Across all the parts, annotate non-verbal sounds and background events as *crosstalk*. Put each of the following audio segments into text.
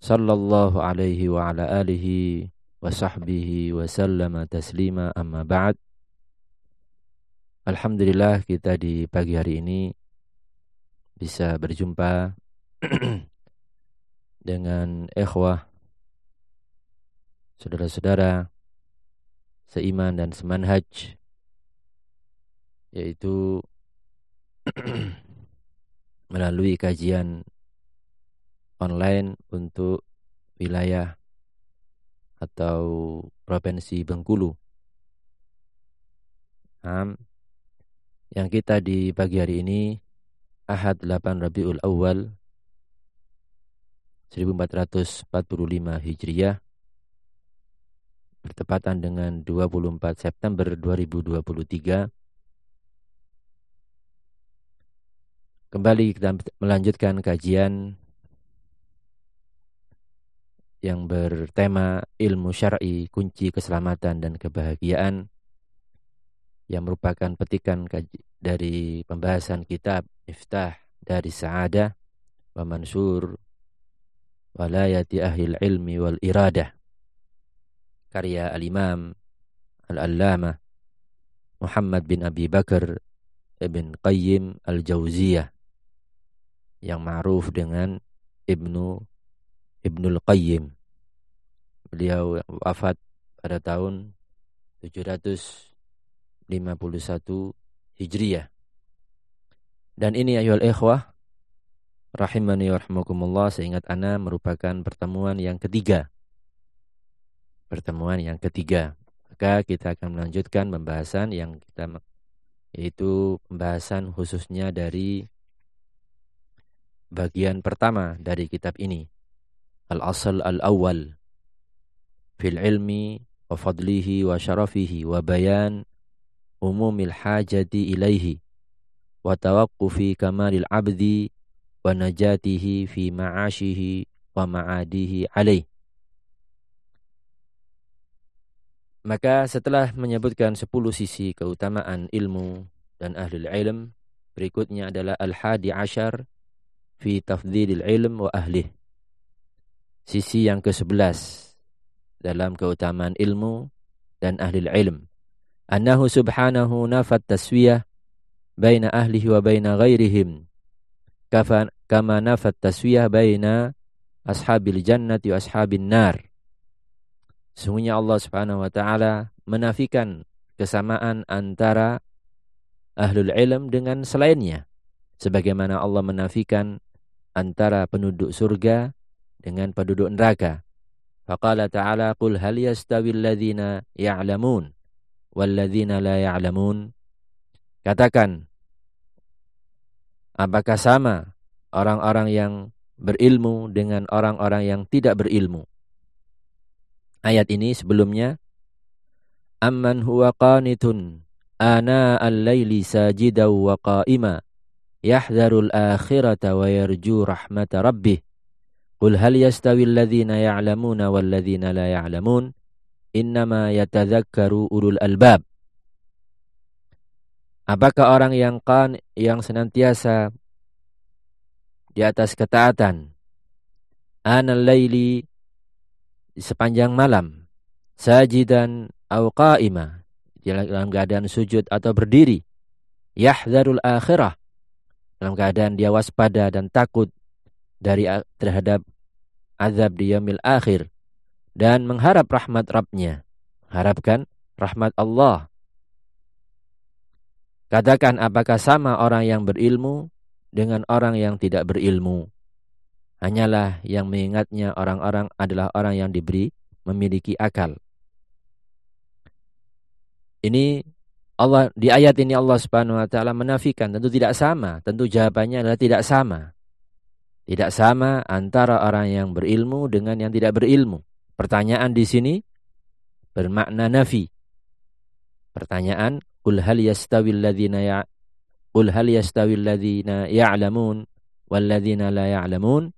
Sallallahu alaihi wa ala alihi wa sahbihi wa sallama taslima amma ba'd. Alhamdulillah kita di pagi hari ini bisa berjumpa *clears throat* dengan ikhwah saudara-saudara seiman dan semanhaj yaitu *clears throat* melalui kajian online untuk wilayah atau provinsi Bengkulu. Um, yang kita di pagi hari ini Ahad 8 Rabiul Awal 1445 Hijriah bertepatan dengan 24 September 2023 Kembali kita melanjutkan kajian yang bertema ilmu syar'i kunci keselamatan dan kebahagiaan yang merupakan petikan dari pembahasan kitab Iftah dari Sa'adah wa Mansur Walayati Ahli Ilmi wal Iradah. Karya Al-Imam Al-Allamah Muhammad bin Abi Bakar Ibn Qayyim Al-Jauziyah yang ma'ruf dengan Ibnu Ibnul Qayyim. Beliau wafat pada tahun 751 Hijriah. Dan ini ayol ikhwah rahimani wa rahmakumullah seingat ana merupakan pertemuan yang ketiga. Pertemuan yang ketiga. Maka kita akan melanjutkan pembahasan yang kita yaitu pembahasan khususnya dari bagian pertama dari kitab ini al-asal al-awwal fil ilmi wa fadlihi wa syarafihi wa bayan umumil hajati ilaihi wa tawaqqufi kamalil Maka setelah menyebutkan 10 sisi keutamaan ilmu dan ahli ilm, berikutnya adalah al-hadi ashar fi tafdhilil ilm wa ahlih sisi yang ke-11 dalam keutamaan ilmu dan ahli ilm. Annahu subhanahu nafat taswiyah baina ahlihi wa baina ghairihim. Kama nafat taswiyah baina ashabil jannati wa ashabin nar. Sungguhnya Allah Subhanahu wa taala menafikan kesamaan antara ahlul ilm dengan selainnya. Sebagaimana Allah menafikan antara penduduk surga dengan penduduk neraka. Faqala ta'ala qul hal yastawi alladhina ya'lamun walladhina la ya'lamun. Katakan apakah sama orang-orang yang berilmu dengan orang-orang yang tidak berilmu? Ayat ini sebelumnya Amman huwa qanitun ana al-laili sajidaw wa qa'ima yahdharul akhirata wa yarju rahmata rabbih Qul hal yastawi alladhina ya'lamuna walladhina la ya'lamun innama yatadzakkaru ulul albab. Apakah orang yang kan yang senantiasa di atas ketaatan anal laili sepanjang malam sajidan aw qa'ima dalam keadaan sujud atau berdiri yahdharul akhirah dalam keadaan dia waspada dan takut dari terhadap azab di yaumil akhir dan mengharap rahmat Rabbnya. Harapkan rahmat Allah. Katakan apakah sama orang yang berilmu dengan orang yang tidak berilmu. Hanyalah yang mengingatnya orang-orang adalah orang yang diberi memiliki akal. Ini Allah di ayat ini Allah Subhanahu wa taala menafikan tentu tidak sama, tentu jawabannya adalah tidak sama. Tidak sama antara orang yang berilmu dengan yang tidak berilmu. Pertanyaan di sini bermakna nafi. Pertanyaan, "Qul hal yastawil ladzina ya Qul hal yastawil ladzina ya'lamun wal ladzina la ya'lamun?"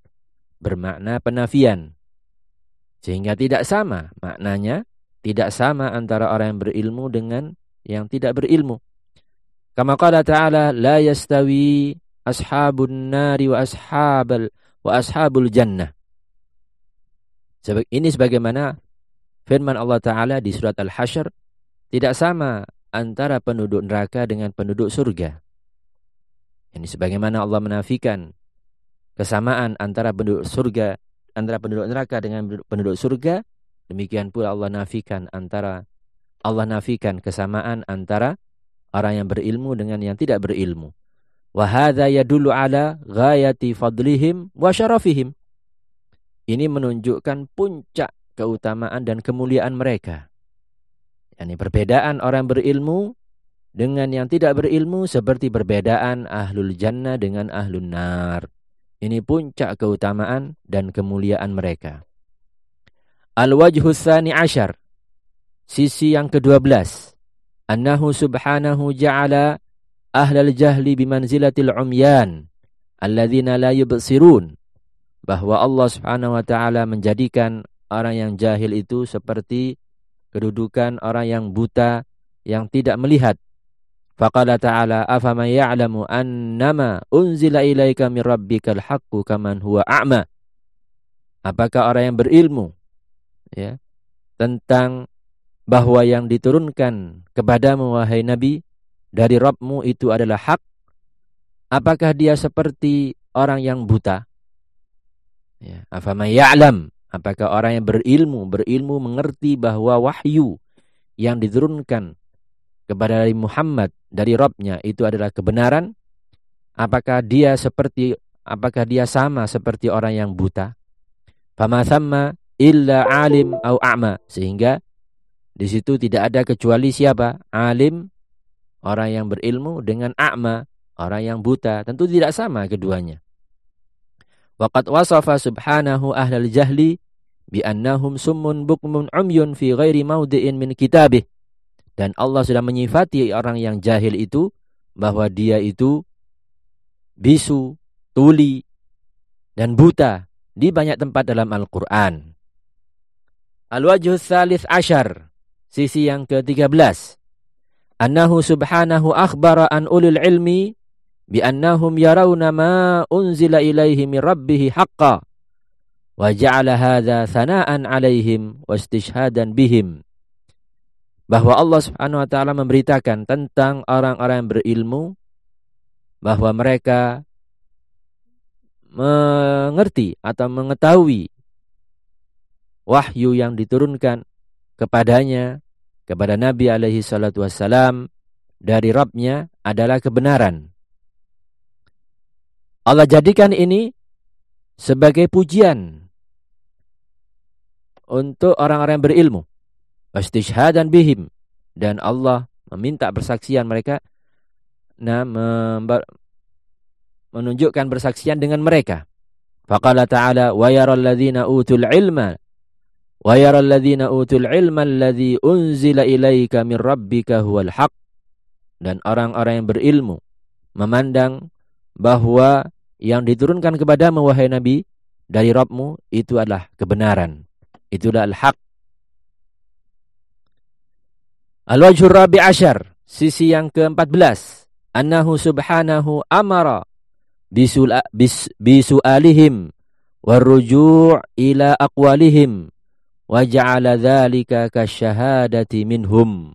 Bermakna penafian. Sehingga tidak sama maknanya, tidak sama antara orang yang berilmu dengan yang tidak berilmu. Kama qala ta'ala la yastawi ashabun nari wa ashabal wa ashabul jannah. Ini sebagaimana firman Allah Ta'ala di surat Al-Hashr tidak sama antara penduduk neraka dengan penduduk surga. Ini sebagaimana Allah menafikan kesamaan antara penduduk surga antara penduduk neraka dengan penduduk surga, demikian pula Allah nafikan antara Allah nafikan kesamaan antara orang yang berilmu dengan yang tidak berilmu. Wa hadza yadullu ala ghayati fadlihim wa syarafihim. Ini menunjukkan puncak keutamaan dan kemuliaan mereka. Yani perbedaan orang berilmu dengan yang tidak berilmu seperti perbedaan ahlul jannah dengan ahlun nar. Ini puncak keutamaan dan kemuliaan mereka. Al-wajhu tsani ashar. Sisi yang ke-12. Annahu subhanahu ja'ala ahlal jahli bimanzilatil umyan alladzina la yubsirun bahwa Allah Subhanahu wa taala menjadikan orang yang jahil itu seperti kedudukan orang yang buta yang tidak melihat. Faqala ta'ala afaman ya'lamu annama unzila ilaika min rabbikal haqqu kaman huwa a'ma. Apakah orang yang berilmu ya tentang bahwa yang diturunkan kepadamu wahai nabi dari Rabbmu itu adalah hak apakah dia seperti orang yang buta Ya, afama ya'lam? Apakah orang yang berilmu, berilmu mengerti bahwa wahyu yang diturunkan kepada Nabi Muhammad dari Robnya itu adalah kebenaran? Apakah dia seperti apakah dia sama seperti orang yang buta? Fama sama illa alim au a'ma sehingga di situ tidak ada kecuali siapa? Alim orang yang berilmu dengan a'ma orang yang buta. Tentu tidak sama keduanya. Waqad wasafa subhanahu ahlal jahli bi annahum summun bukmun umyun fi ghairi maudi'in min kitabih. Dan Allah sudah menyifati orang yang jahil itu bahwa dia itu bisu, tuli, dan buta di banyak tempat dalam Al-Quran. Al-wajhu thalith ashar, sisi yang ke-13. Annahu subhanahu akhbara an ulil ilmi bi annahum yarawna ma unzila ilaihi min rabbih haqqan wa ja'ala hadza sana'an 'alaihim wa istishhadan bihim bahwa Allah Subhanahu wa taala memberitakan tentang orang-orang yang berilmu bahwa mereka mengerti atau mengetahui wahyu yang diturunkan kepadanya kepada Nabi alaihi salatu wassalam dari Rabbnya adalah kebenaran Allah jadikan ini sebagai pujian untuk orang-orang yang berilmu. dan bihim. Dan Allah meminta bersaksian mereka nah, menunjukkan bersaksian dengan mereka. Faqala ta'ala yaral ladzina utul ilma wa yaral ladzina utul ilma alladzi unzila ilaika min rabbika huwal haq dan orang-orang yang berilmu memandang bahwa yang diturunkan kepada wahai Nabi dari Rabbmu itu adalah kebenaran. Itu adalah al-haq. Al-wajhur rabi asyar, sisi yang ke-14. Annahu subhanahu amara bisu'alihim warruju' ila aqwalihim wa ja'ala kasyahadati minhum.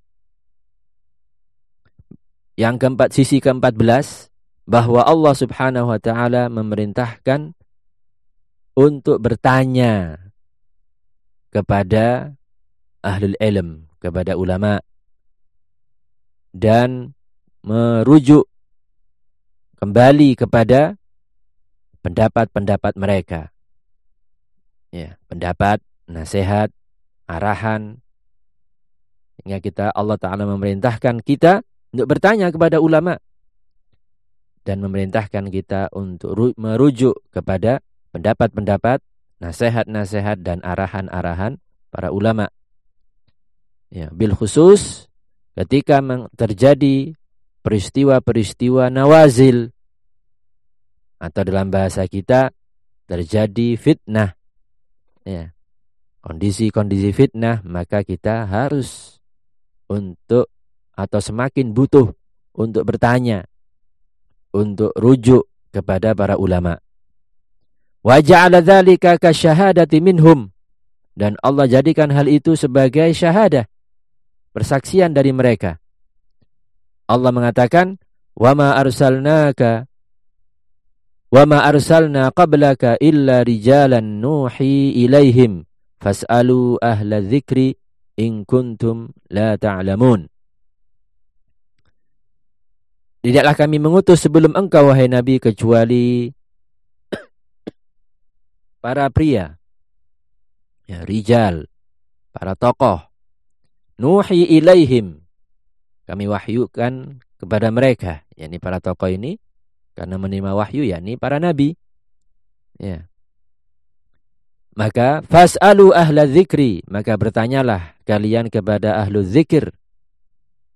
Yang keempat, sisi ke-14 bahwa Allah Subhanahu wa taala memerintahkan untuk bertanya kepada ahlul ilm, kepada ulama dan merujuk kembali kepada pendapat-pendapat mereka. Ya, pendapat, nasihat, arahan sehingga kita Allah taala memerintahkan kita untuk bertanya kepada ulama dan memerintahkan kita untuk merujuk kepada pendapat-pendapat, nasihat-nasihat dan arahan-arahan para ulama. Ya, bil khusus ketika terjadi peristiwa-peristiwa nawazil atau dalam bahasa kita terjadi fitnah. Ya. Kondisi-kondisi fitnah maka kita harus untuk atau semakin butuh untuk bertanya untuk rujuk kepada para ulama. Wa ja'ala dzalika kasyahadati minhum dan Allah jadikan hal itu sebagai syahadah persaksian dari mereka. Allah mengatakan, "Wa ma arsalnaka wa ma arsalna qablaka illa rijalan nuhi ilaihim fas'alu ahla dzikri in kuntum la ta'lamun." Tidaklah kami mengutus sebelum engkau wahai Nabi kecuali *coughs* para pria, ya, rijal, para tokoh nuhi ilaihim. Kami wahyukan kepada mereka, yakni para tokoh ini karena menerima wahyu yakni para nabi. Ya. Maka fas'alu ahla dzikri, maka bertanyalah kalian kepada ahlu zikir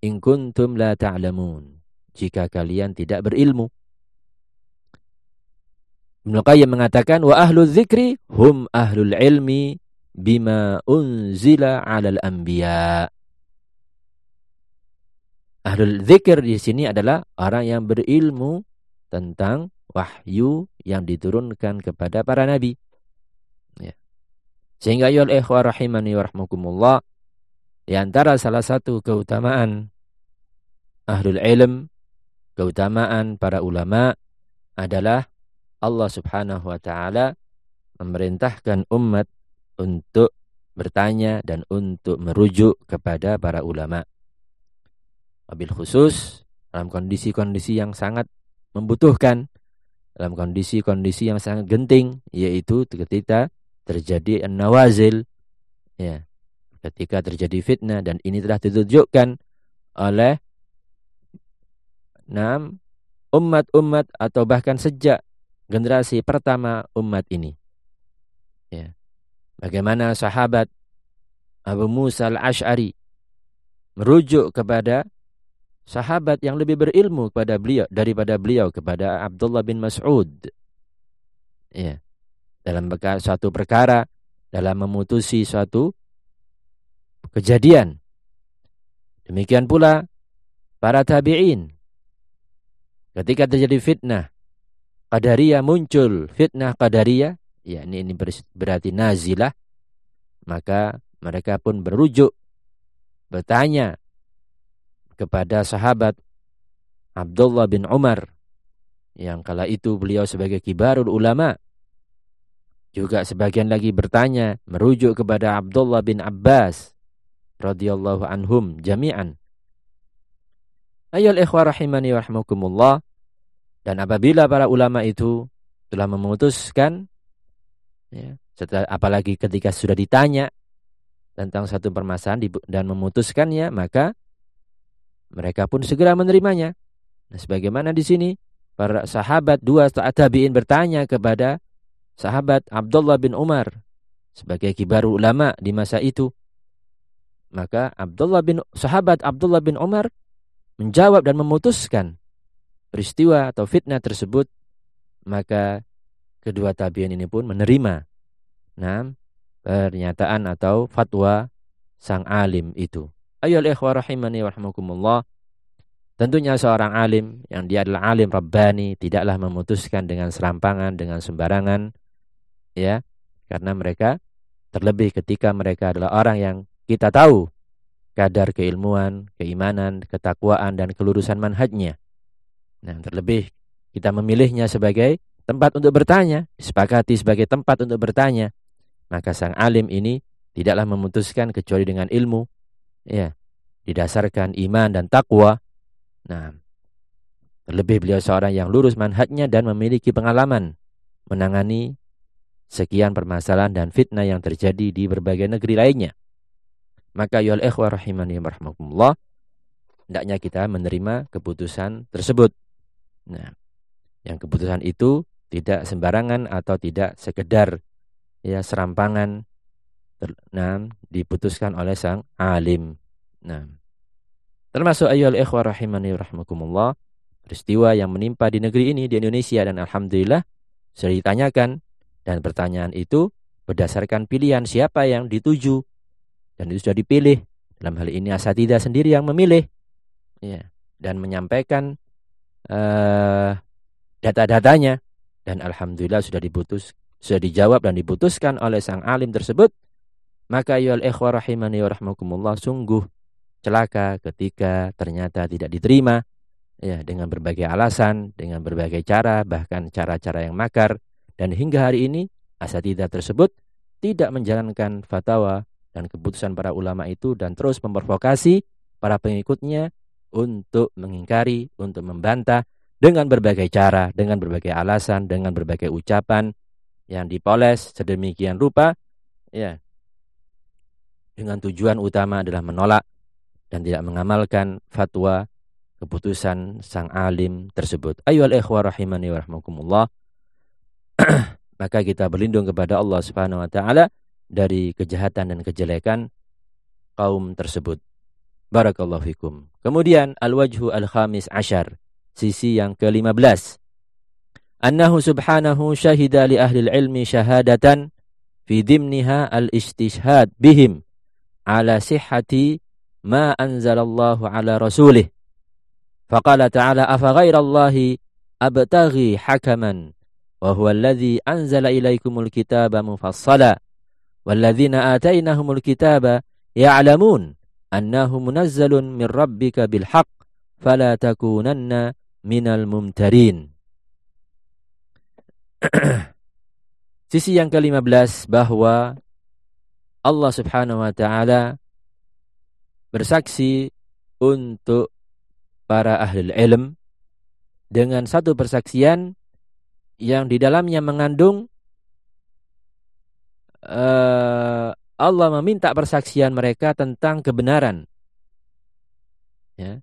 in kuntum la ta'lamun. Jika kalian tidak berilmu. Ibnu Qayyim mengatakan wa ahlu dzikri hum ahlul ilmi bima unzila 'alal anbiya. Ahlul zikir di sini adalah orang yang berilmu tentang wahyu yang diturunkan kepada para nabi. Ya. Sehingga yul ikhwa rahimani warahmukumullah di antara salah satu keutamaan ahlul ilm, keutamaan para ulama adalah Allah Subhanahu wa taala memerintahkan umat untuk bertanya dan untuk merujuk kepada para ulama. Wabil khusus dalam kondisi-kondisi yang sangat membutuhkan, dalam kondisi-kondisi yang sangat genting, yaitu ketika terjadi nawazil, ya, ketika terjadi fitnah dan ini telah ditunjukkan oleh enam umat-umat atau bahkan sejak generasi pertama umat ini. Ya. Bagaimana sahabat Abu Musa al-Ash'ari merujuk kepada sahabat yang lebih berilmu kepada beliau daripada beliau kepada Abdullah bin Mas'ud. Ya. Dalam suatu perkara, dalam memutusi suatu kejadian. Demikian pula para tabi'in. Ketika terjadi fitnah, Qadariyah muncul, fitnah Qadariyah, ya ini, ini berarti nazilah, maka mereka pun berujuk bertanya kepada sahabat Abdullah bin Umar yang kala itu beliau sebagai kibarul ulama juga sebagian lagi bertanya merujuk kepada Abdullah bin Abbas radhiyallahu anhum jami'an Ayol ikhwah rahimani warahmukumullah dan apabila para ulama itu telah memutuskan ya, setelah apalagi ketika sudah ditanya tentang satu permasalahan dan memutuskannya maka mereka pun segera menerimanya. Nah, sebagaimana di sini para sahabat dua tabi'in bertanya kepada sahabat Abdullah bin Umar sebagai kibar ulama di masa itu. Maka Abdullah bin sahabat Abdullah bin Umar menjawab dan memutuskan peristiwa atau fitnah tersebut. Maka kedua tabi'in ini pun menerima Nah, pernyataan atau fatwa sang alim itu. Ayo ikhwah rahimani warahmukumullah. Tentunya seorang alim yang dia adalah alim Rabbani tidaklah memutuskan dengan serampangan, dengan sembarangan. Ya Karena mereka terlebih ketika mereka adalah orang yang kita tahu kadar keilmuan, keimanan, ketakwaan, dan kelurusan manhajnya. Nah, terlebih kita memilihnya sebagai tempat untuk bertanya, disepakati sebagai tempat untuk bertanya maka sang alim ini tidaklah memutuskan kecuali dengan ilmu ya didasarkan iman dan takwa nah terlebih beliau seorang yang lurus manhajnya dan memiliki pengalaman menangani sekian permasalahan dan fitnah yang terjadi di berbagai negeri lainnya maka ya ikhwah rahimani warahmatullah hendaknya kita menerima keputusan tersebut nah yang keputusan itu tidak sembarangan atau tidak sekedar ya serampangan nah, diputuskan oleh sang alim. Nah, termasuk ayyuhal ikhwah rahimani rahmakumullah, peristiwa yang menimpa di negeri ini di Indonesia dan alhamdulillah sudah ditanyakan dan pertanyaan itu berdasarkan pilihan siapa yang dituju. Dan itu sudah dipilih. Dalam hal ini asatidah sendiri yang memilih. Ya. Dan menyampaikan uh, data-datanya. Dan alhamdulillah sudah diputus sudah dijawab dan diputuskan oleh sang alim tersebut. Maka ayyuhal ikhwah rahimani wa rahmakumullah sungguh celaka ketika ternyata tidak diterima. Ya dengan berbagai alasan, dengan berbagai cara, bahkan cara-cara yang makar dan hingga hari ini asatidah tersebut tidak menjalankan fatwa dan keputusan para ulama itu dan terus memprovokasi para pengikutnya untuk mengingkari, untuk membantah dengan berbagai cara, dengan berbagai alasan, dengan berbagai ucapan yang dipoles sedemikian rupa ya dengan tujuan utama adalah menolak dan tidak mengamalkan fatwa keputusan sang alim tersebut. Ayo ikhwah rahimani wa rahmakumullah. *clears throat* maka kita berlindung kepada Allah Subhanahu wa taala dari kejahatan dan kejelekan kaum tersebut. Barakallahu fikum. Kemudian al-wajhu al-khamis ashar, sisi yang ke-15. Annahu subhanahu syahida li ahli ilmi syahadatan fi dimniha al-istishhad bihim ala sihhati ma anzalallahu ala rasulih. Faqala ta'ala afa ghairallahi abtaghi hakaman *clears throat* Sisi yang ke-15 bahwa Allah Subhanahu wa taala bersaksi untuk para ahli ilm dengan satu persaksian yang di dalamnya mengandung uh, Allah meminta persaksian mereka tentang kebenaran ya.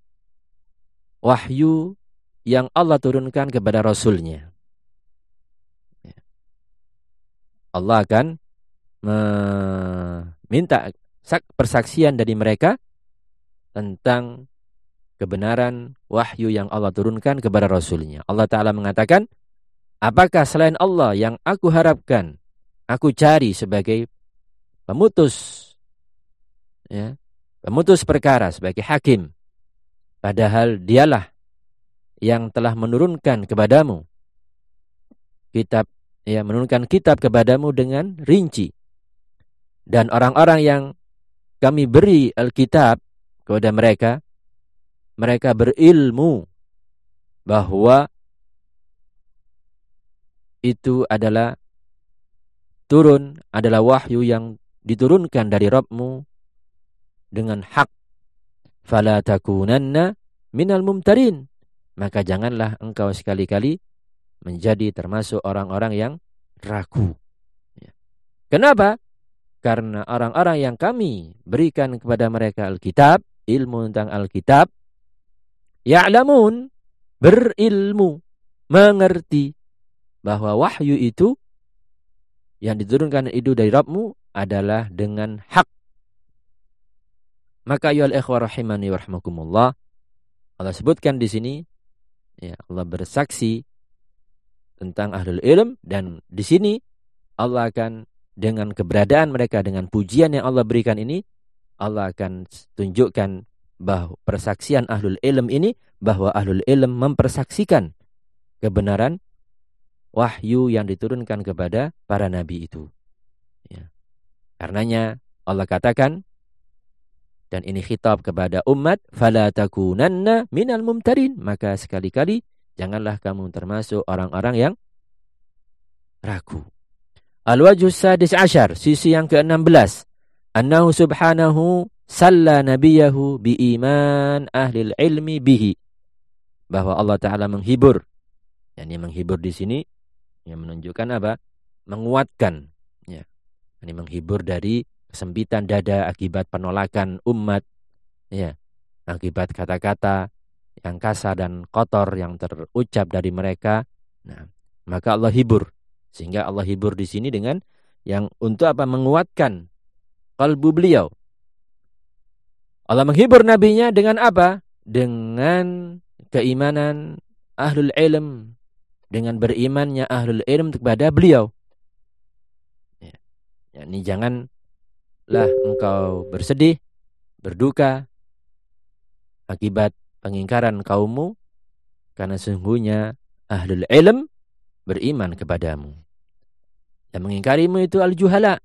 wahyu yang Allah turunkan kepada Rasulnya ya. Allah akan meminta persaksian dari mereka tentang kebenaran wahyu yang Allah turunkan kepada Rasulnya. Allah Ta'ala mengatakan, apakah selain Allah yang aku harapkan, aku cari sebagai pemutus, ya, pemutus perkara, sebagai hakim. Padahal dialah yang telah menurunkan kepadamu kitab, ya, menurunkan kitab kepadamu dengan rinci. Dan orang-orang yang kami beri Alkitab kepada mereka, mereka berilmu bahwa itu adalah turun adalah wahyu yang diturunkan dari Rabbmu dengan hak. Fala takunanna minal mumtarin. Maka janganlah engkau sekali-kali menjadi termasuk orang-orang yang ragu. Ya. kenapa? Karena orang-orang yang kami berikan kepada mereka Alkitab ilmu tentang Alkitab ya'lamun berilmu mengerti bahwa wahyu itu yang diturunkan itu dari Rabbmu adalah dengan hak. Maka ya ikhwah rahimani warahmatullah Allah sebutkan di sini ya Allah bersaksi tentang ahlul ilm dan di sini Allah akan dengan keberadaan mereka dengan pujian yang Allah berikan ini Allah akan tunjukkan bahwa persaksian ahlul ilm ini bahwa ahlul ilm mempersaksikan kebenaran wahyu yang diturunkan kepada para nabi itu. Ya. Karenanya Allah katakan dan ini khitab kepada umat fala takunanna minal mumtarin maka sekali-kali janganlah kamu termasuk orang-orang yang ragu. Al-wajhu sadis ashar, sisi yang ke-16. Annahu subhanahu salla nabiyahu bi iman ahli ilmi bihi bahwa Allah taala menghibur yakni menghibur di sini yang menunjukkan apa menguatkan ya ini menghibur dari kesempitan dada akibat penolakan umat ya akibat kata-kata yang kasar dan kotor yang terucap dari mereka nah maka Allah hibur sehingga Allah hibur di sini dengan yang untuk apa menguatkan kalbu beliau. Allah menghibur nabinya dengan apa? Dengan keimanan ahlul ilm. Dengan berimannya ahlul ilm kepada beliau. Ya. ya ini janganlah engkau bersedih, berduka akibat pengingkaran kaummu karena sesungguhnya ahlul ilm beriman kepadamu. Yang mengingkarimu itu al-juhala.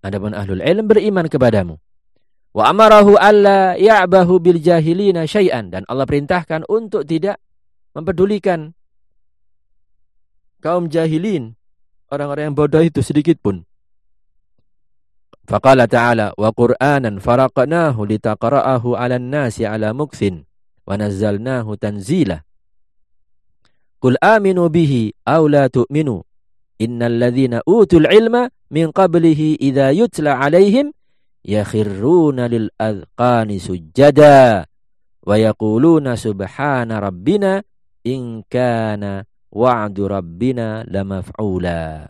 Adapun ahlul ilm beriman kepadamu. Wa amarahu alla ya'bahu bil jahilina syai'an dan Allah perintahkan untuk tidak mempedulikan kaum jahilin, orang-orang yang bodoh itu sedikit pun. Faqala ta'ala wa Qur'anan faraqnahu litaqra'ahu 'alan nasi 'ala mukthin wa nazzalnahu tanzila. Qul aminu bihi aw la tu'minu innal ladzina utul ilma min qablihi idza yutla 'alaihim yakhirruna lil adqani sujada wa yaquluna subhana rabbina in kana wa'du rabbina lamaf'ula.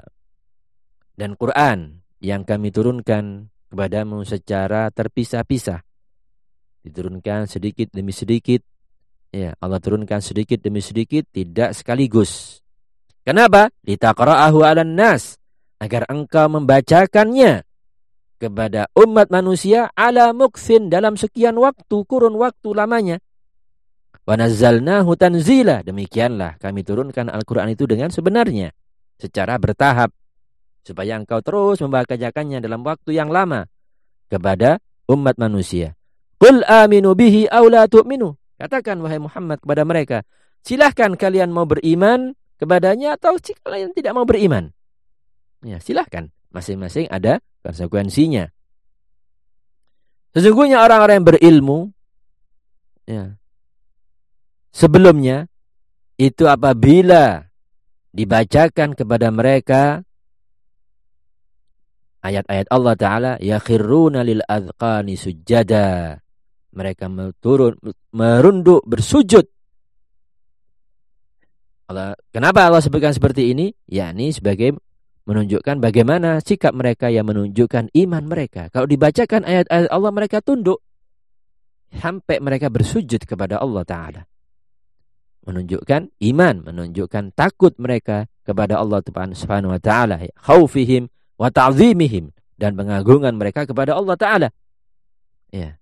Dan Quran yang kami turunkan kepadamu secara terpisah-pisah. Diturunkan sedikit demi sedikit. Ya Allah turunkan sedikit demi sedikit tidak sekaligus. Kenapa? Litaqra'ahu 'alan nas agar engkau membacakannya kepada umat manusia ala muksin dalam sekian waktu, kurun waktu lamanya. Wa nazzalnahu tanzila. Demikianlah kami turunkan Al-Quran itu dengan sebenarnya. Secara bertahap. Supaya engkau terus membacakannya dalam waktu yang lama. Kepada umat manusia. Qul aminu bihi awla tu'minu. Katakan wahai Muhammad kepada mereka. Silahkan kalian mau beriman kepadanya atau kalian tidak mau beriman. Ya, silahkan. Masing-masing ada konsekuensinya. Sesungguhnya orang-orang yang berilmu ya, sebelumnya itu apabila dibacakan kepada mereka ayat-ayat Allah Ta'ala yakhiruna lil adhqani sujada mereka turun merunduk bersujud Allah, kenapa Allah sebutkan seperti ini? yakni sebagai menunjukkan bagaimana sikap mereka yang menunjukkan iman mereka. Kalau dibacakan ayat-ayat Allah mereka tunduk sampai mereka bersujud kepada Allah taala. Menunjukkan iman, menunjukkan takut mereka kepada Allah Subhanahu wa taala, khaufihim wa ta'zimihim dan pengagungan mereka kepada Allah taala. Ya.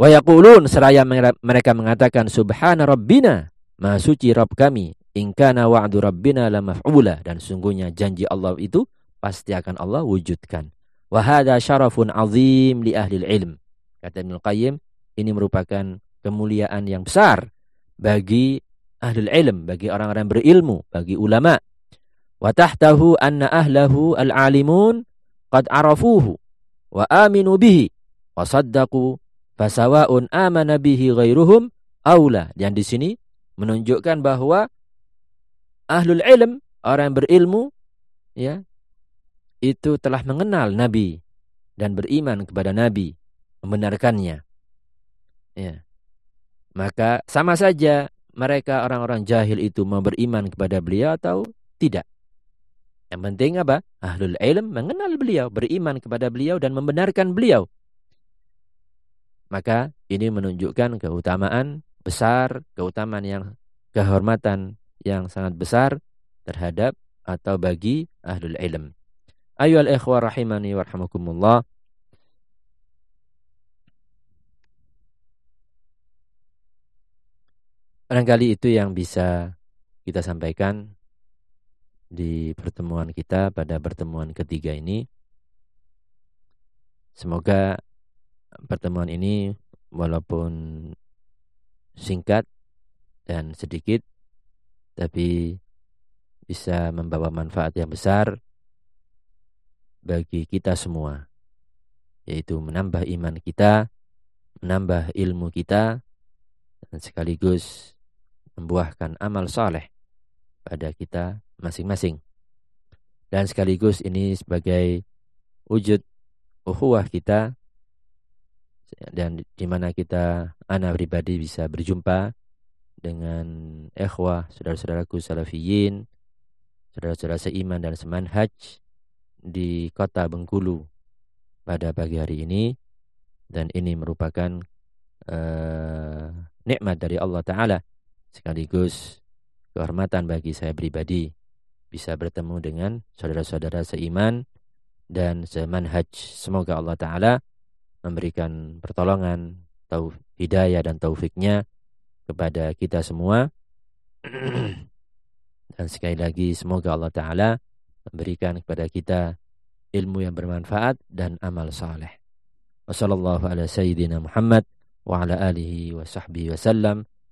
Wa yaqulun seraya mereka mengatakan subhana rabbina, maha suci Rabb kami, Ingkana wa'du rabbina la maf'ula. Dan sungguhnya janji Allah itu pasti akan Allah wujudkan. Wahada syarafun azim li ahli ilm. Kata Ibn Qayyim, ini merupakan kemuliaan yang besar bagi ahli ilm, bagi orang-orang berilmu, bagi ulama. Wa tahtahu anna ahlahu al-alimun qad arafuhu wa aminu bihi wa saddaqu fasawa'un amana bihi ghairuhum aula. Dan di sini menunjukkan bahwa ahlul ilm, orang yang berilmu, ya, itu telah mengenal Nabi dan beriman kepada Nabi, membenarkannya. Ya. Maka sama saja mereka orang-orang jahil itu mau beriman kepada beliau atau tidak. Yang penting apa? Ahlul ilm mengenal beliau, beriman kepada beliau dan membenarkan beliau. Maka ini menunjukkan keutamaan besar, keutamaan yang kehormatan yang sangat besar terhadap atau bagi ahlul ilm. Ayo al-ikhwa rahimani warhamakumullah. Barangkali itu yang bisa kita sampaikan di pertemuan kita pada pertemuan ketiga ini. Semoga pertemuan ini walaupun singkat dan sedikit tapi bisa membawa manfaat yang besar bagi kita semua yaitu menambah iman kita menambah ilmu kita dan sekaligus membuahkan amal soleh pada kita masing-masing. Dan sekaligus ini sebagai wujud uhuwah kita dan di mana kita anak pribadi bisa berjumpa dengan ikhwah, saudara-saudaraku salafiyin, saudara-saudara seiman dan semanhaj di kota Bengkulu, pada pagi hari ini. Dan ini merupakan uh, nikmat dari Allah Taala sekaligus kehormatan bagi saya pribadi bisa bertemu dengan saudara-saudara seiman dan semanhaj. Semoga Allah Ta'ala memberikan pertolongan, hidayah dan taufiknya kepada kita semua. *clears throat* dan sekali lagi semoga Allah Ta'ala memberikan kepada kita ilmu yang bermanfaat dan amal saleh. Wassalamualaikum ala sayyidina Muhammad wa ala alihi wa sahbihi wa